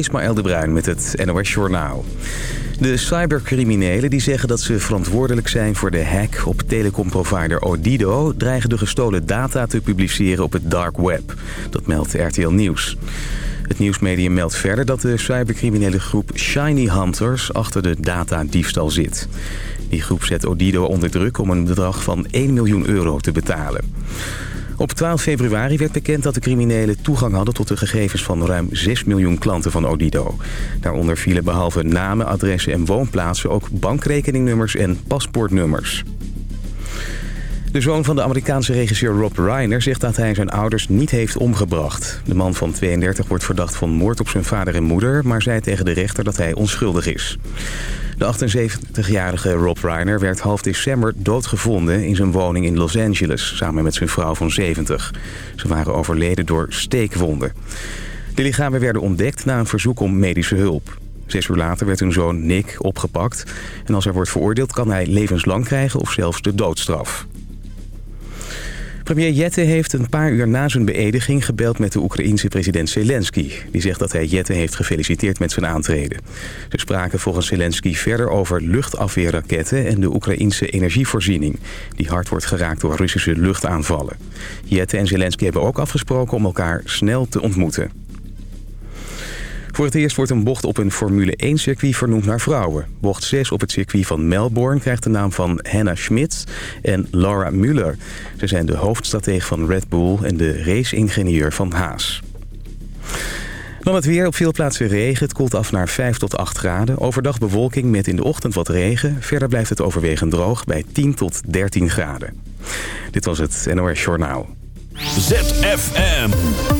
Ismaël de Bruin met het NOS Journaal. De cybercriminelen die zeggen dat ze verantwoordelijk zijn voor de hack op telecomprovider Odido... dreigen de gestolen data te publiceren op het dark web. Dat meldt RTL Nieuws. Het nieuwsmedium meldt verder dat de cybercriminele groep Shiny Hunters achter de datadiefstal zit. Die groep zet Odido onder druk om een bedrag van 1 miljoen euro te betalen. Op 12 februari werd bekend dat de criminelen toegang hadden tot de gegevens van ruim 6 miljoen klanten van Odido. Daaronder vielen behalve namen, adressen en woonplaatsen ook bankrekeningnummers en paspoortnummers. De zoon van de Amerikaanse regisseur Rob Reiner zegt dat hij zijn ouders niet heeft omgebracht. De man van 32 wordt verdacht van moord op zijn vader en moeder... maar zei tegen de rechter dat hij onschuldig is. De 78-jarige Rob Reiner werd half december doodgevonden in zijn woning in Los Angeles... samen met zijn vrouw van 70. Ze waren overleden door steekwonden. De lichamen werden ontdekt na een verzoek om medische hulp. Zes uur later werd hun zoon Nick opgepakt. En als hij wordt veroordeeld kan hij levenslang krijgen of zelfs de doodstraf. Premier Jette heeft een paar uur na zijn beëdiging gebeld met de Oekraïense president Zelensky. Die zegt dat hij Jette heeft gefeliciteerd met zijn aantreden. Ze spraken volgens Zelensky verder over luchtafweerraketten en de Oekraïense energievoorziening. Die hard wordt geraakt door Russische luchtaanvallen. Jette en Zelensky hebben ook afgesproken om elkaar snel te ontmoeten. Voor het eerst wordt een bocht op een Formule 1-circuit vernoemd naar vrouwen. Bocht 6 op het circuit van Melbourne krijgt de naam van Hannah Schmitz en Laura Müller. Ze zijn de hoofdstratege van Red Bull en de race-ingenieur van Haas. Dan het weer. Op veel plaatsen regen. Het koelt af naar 5 tot 8 graden. Overdag bewolking met in de ochtend wat regen. Verder blijft het overwegend droog bij 10 tot 13 graden. Dit was het NOS Journaal. ZFM.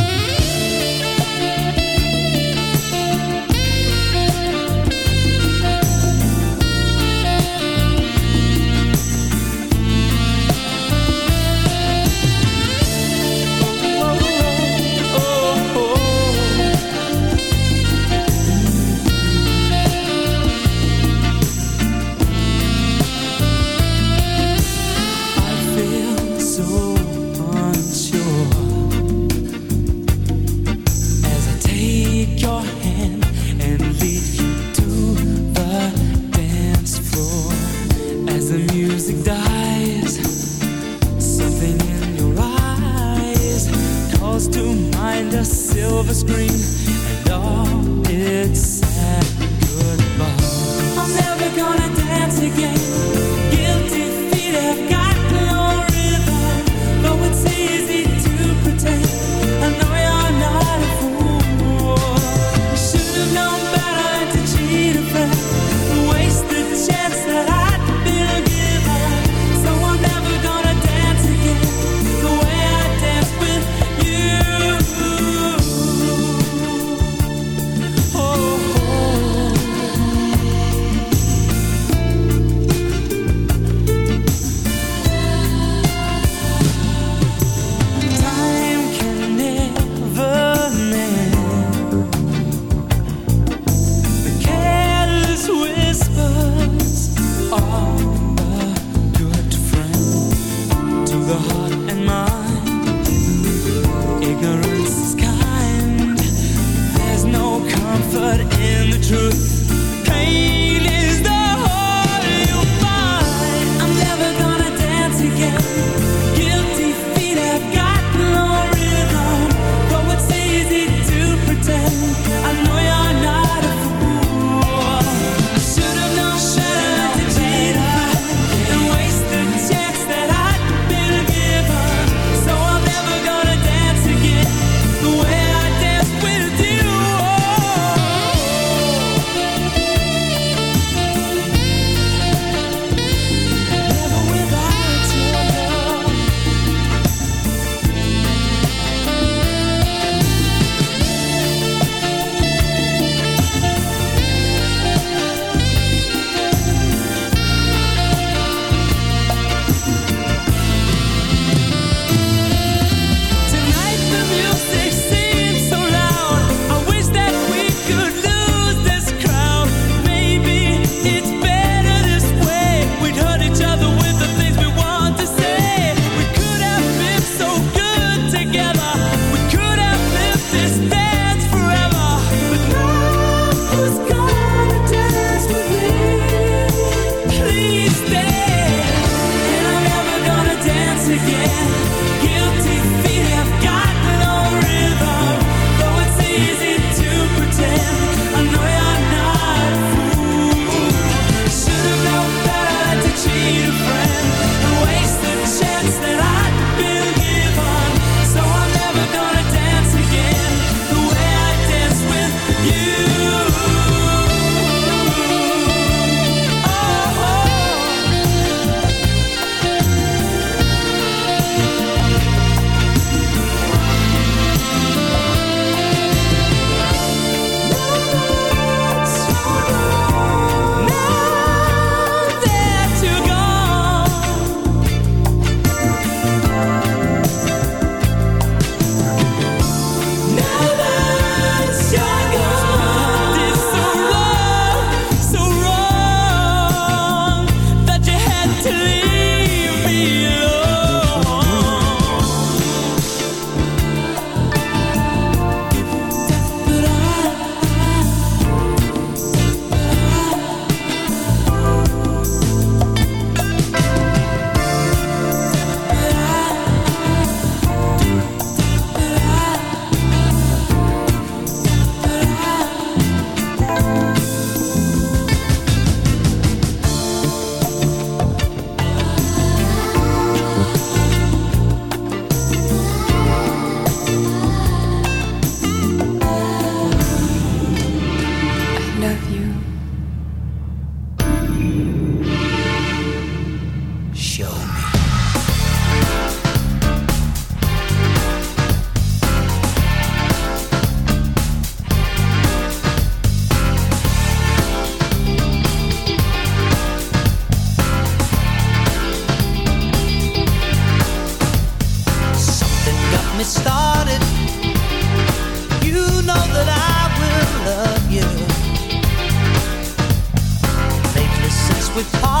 with heart.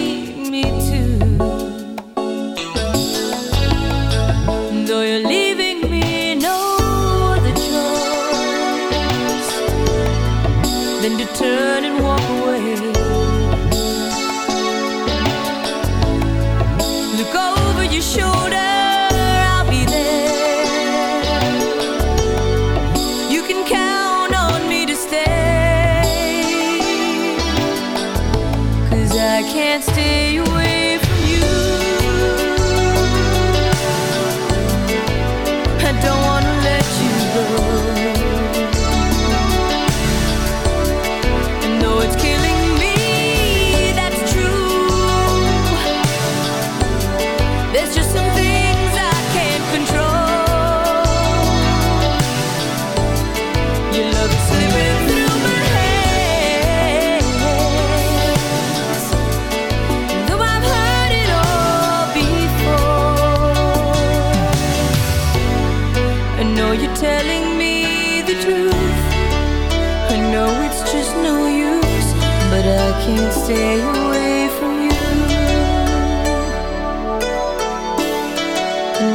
stay away from you.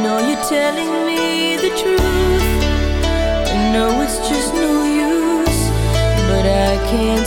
No, you're telling me the truth. I know it's just no use, but I can't.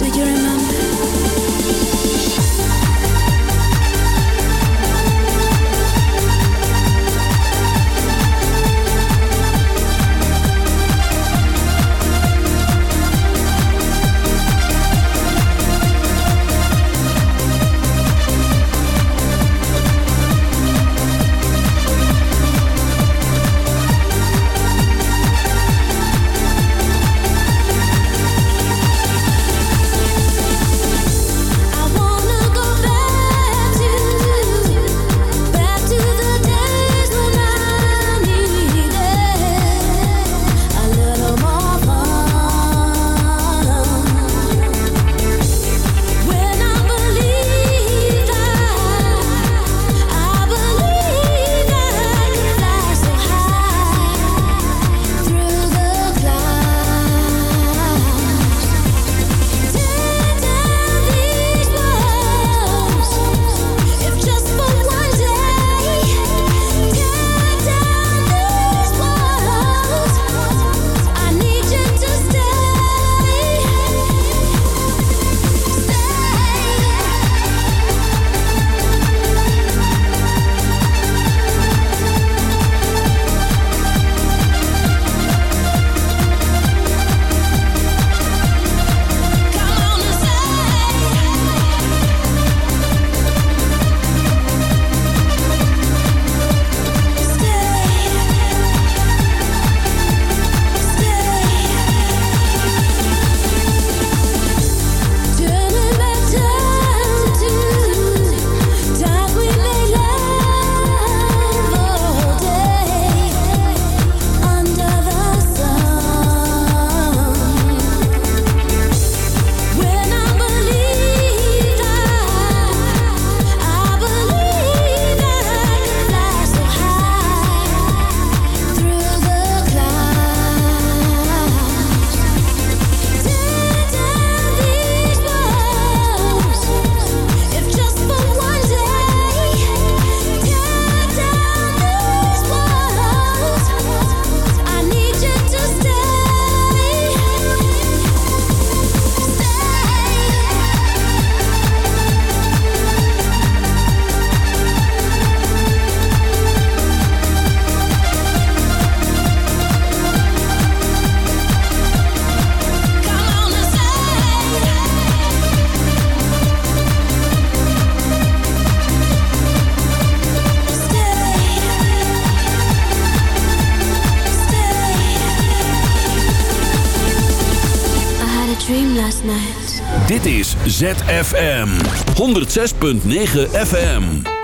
ZFM 106.9 FM.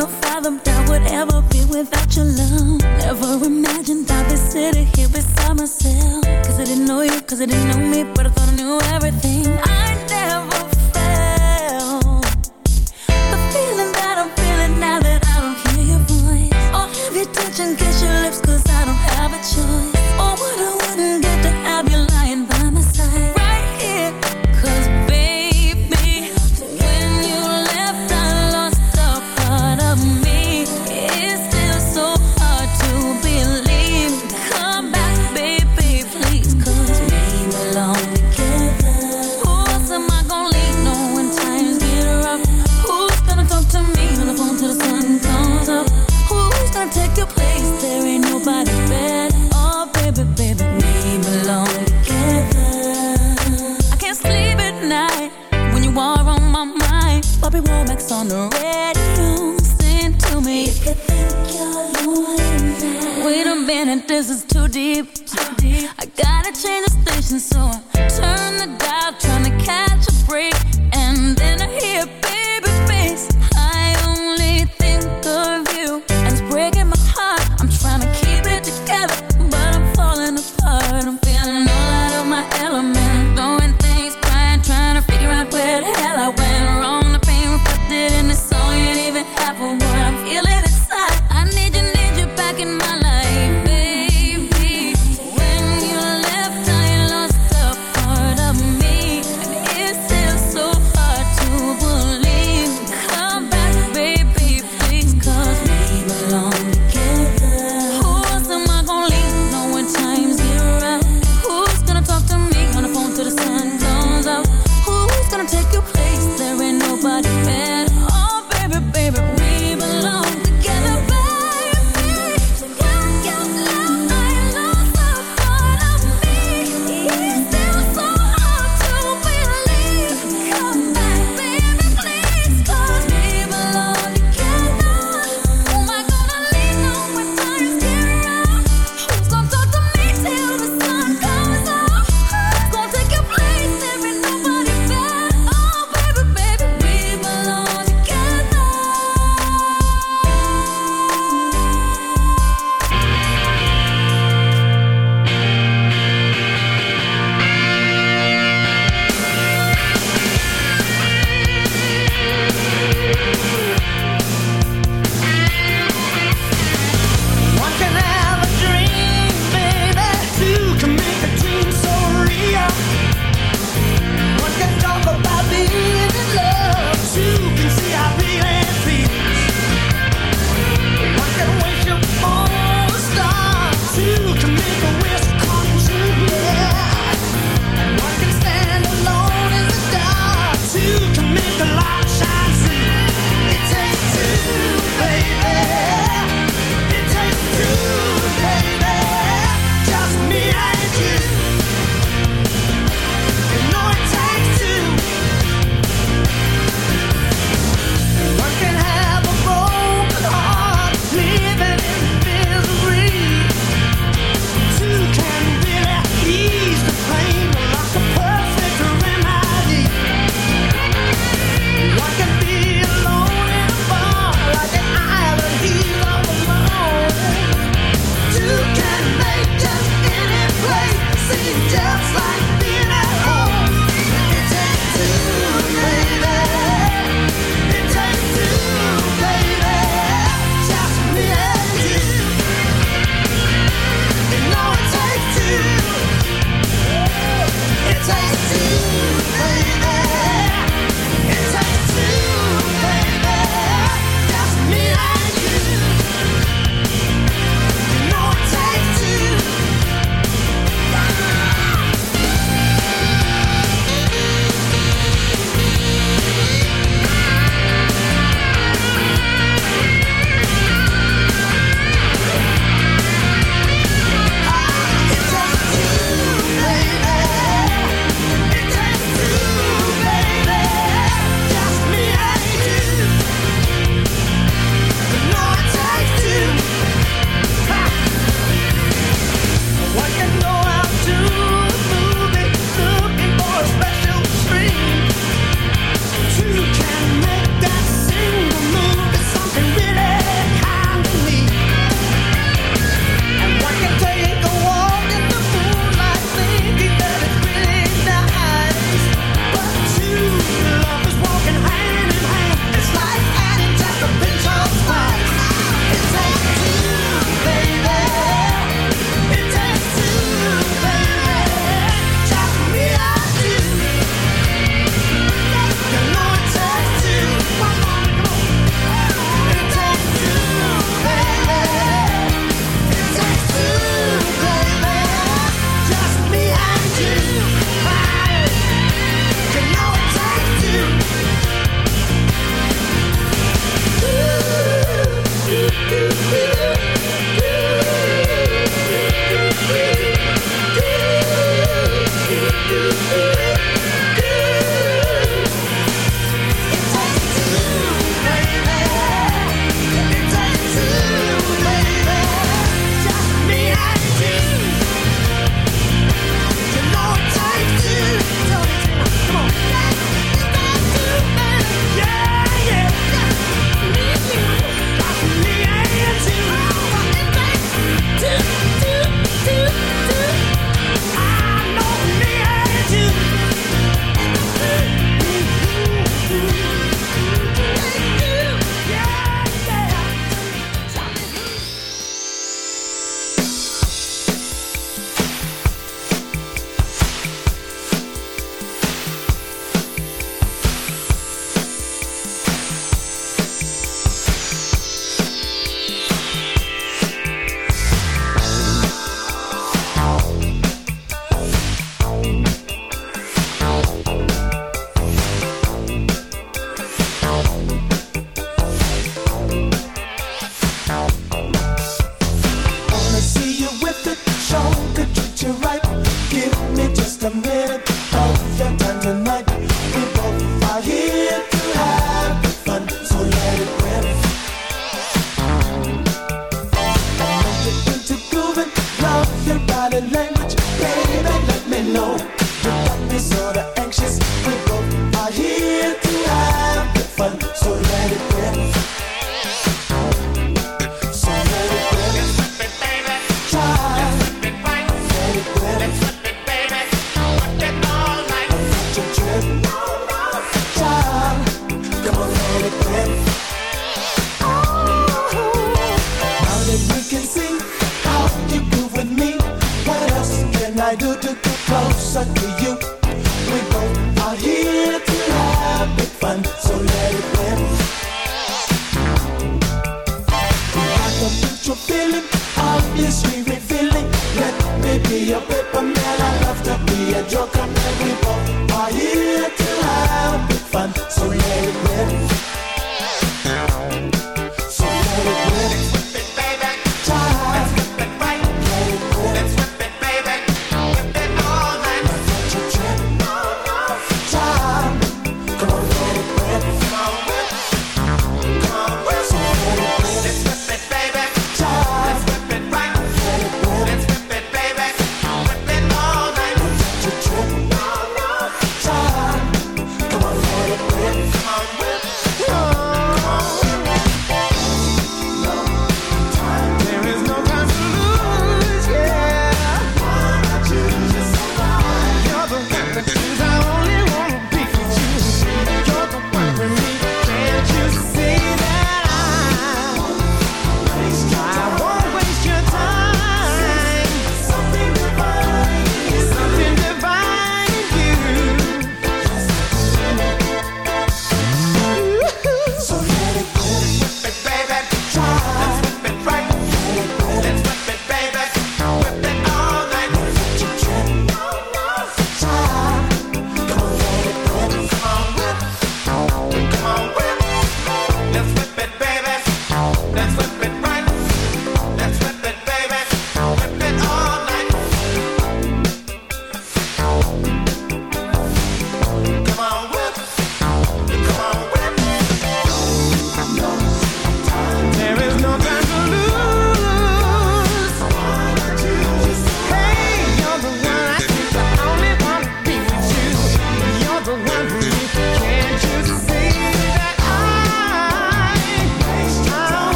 no fathom that would ever be without your love. Never imagined I'd be sitting here beside myself. Cause I didn't know you, cause I didn't know me, but I thought I knew everything. I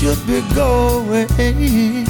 should be going.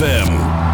ZFM.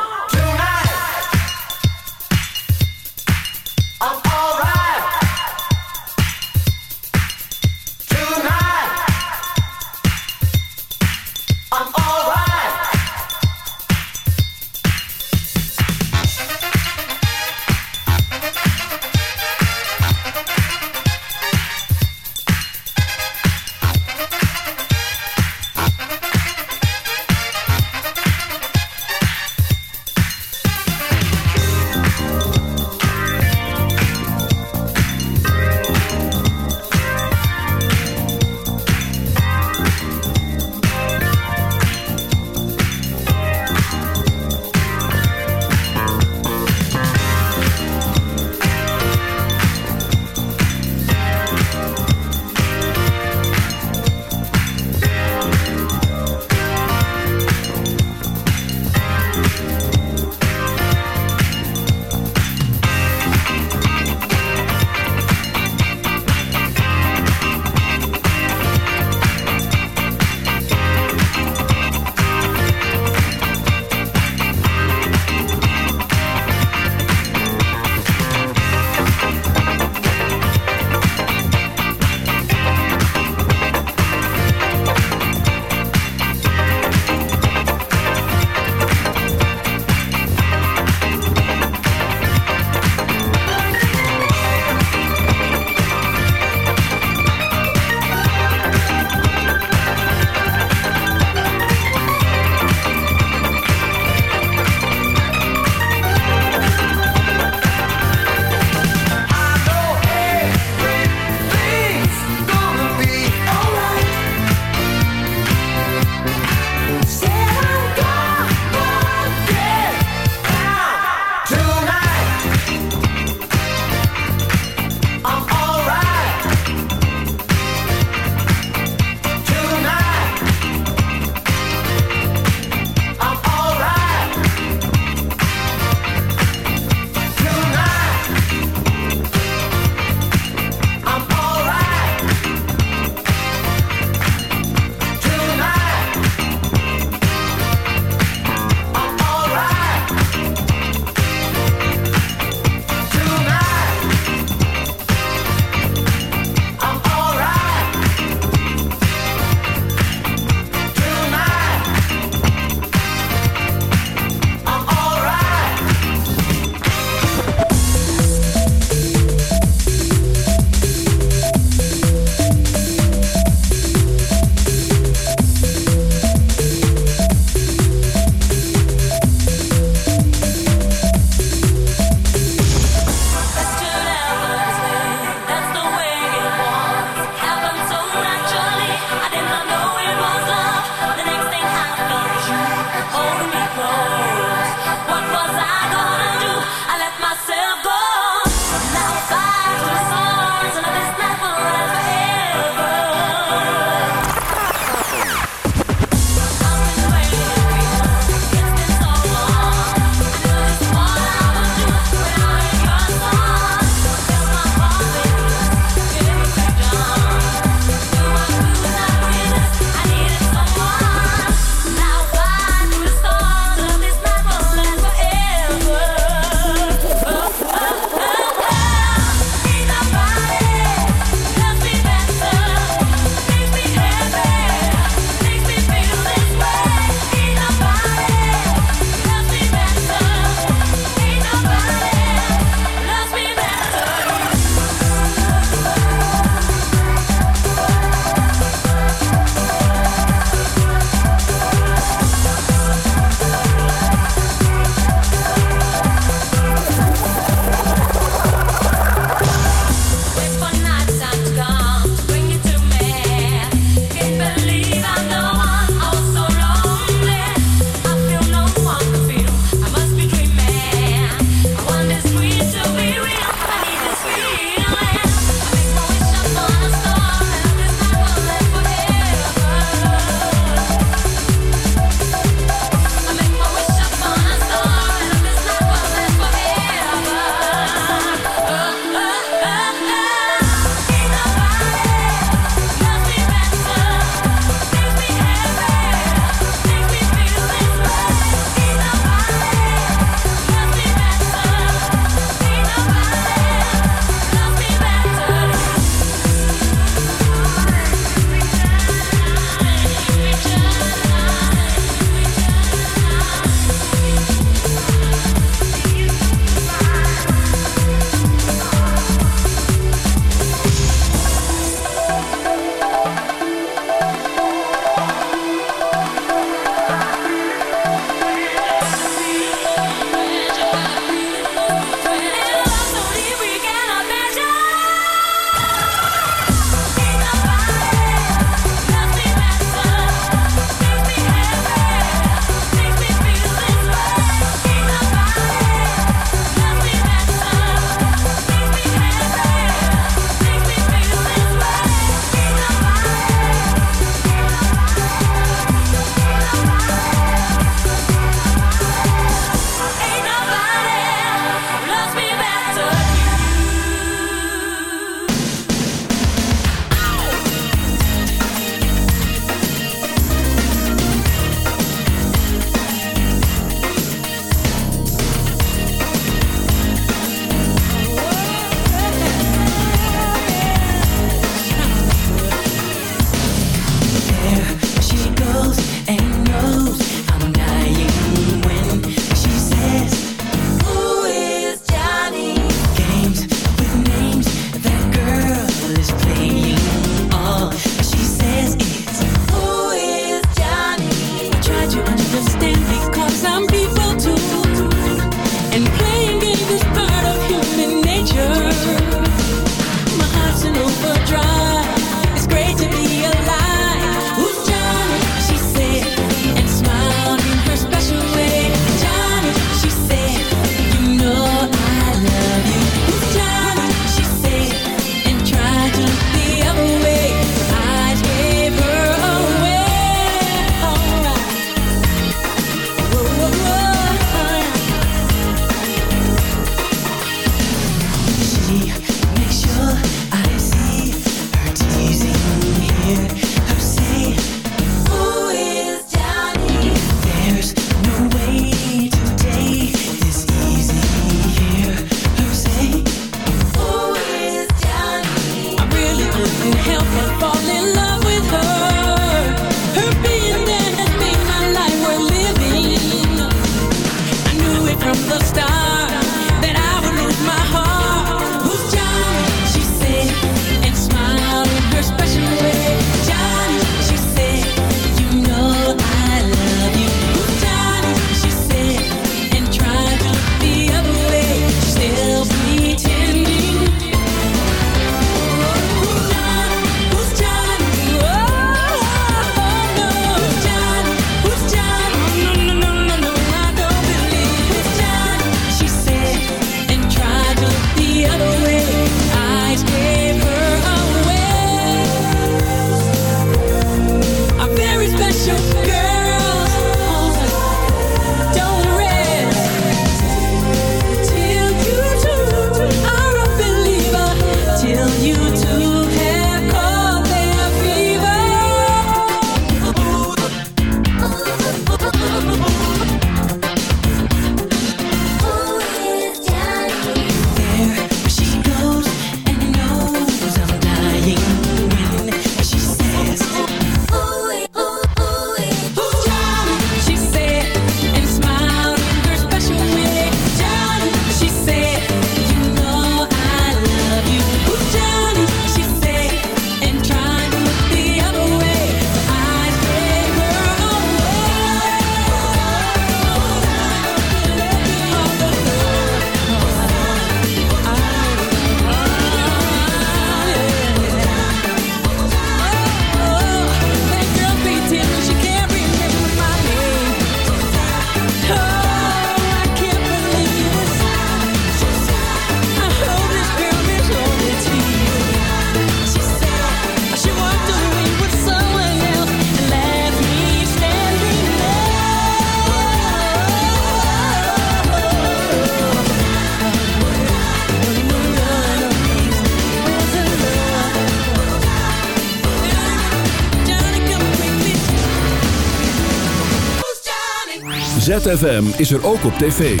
ZFM is er ook op tv.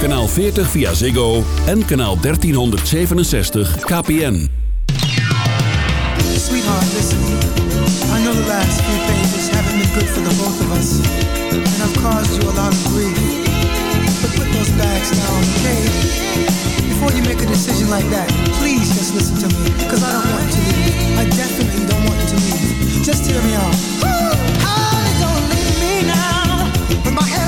Kanaal 40 via Ziggo en kanaal 1367 KPN. Sweetheart, listen. I know the last few things haven't been good for the both of us. And I've caused you a lot of grief. But put those bags down, okay? Before you make a decision like that, please just listen to me. Cause I don't want to. I definitely don't want to leave. Just hear me out. Ooh, honey, don't leave me now. With my head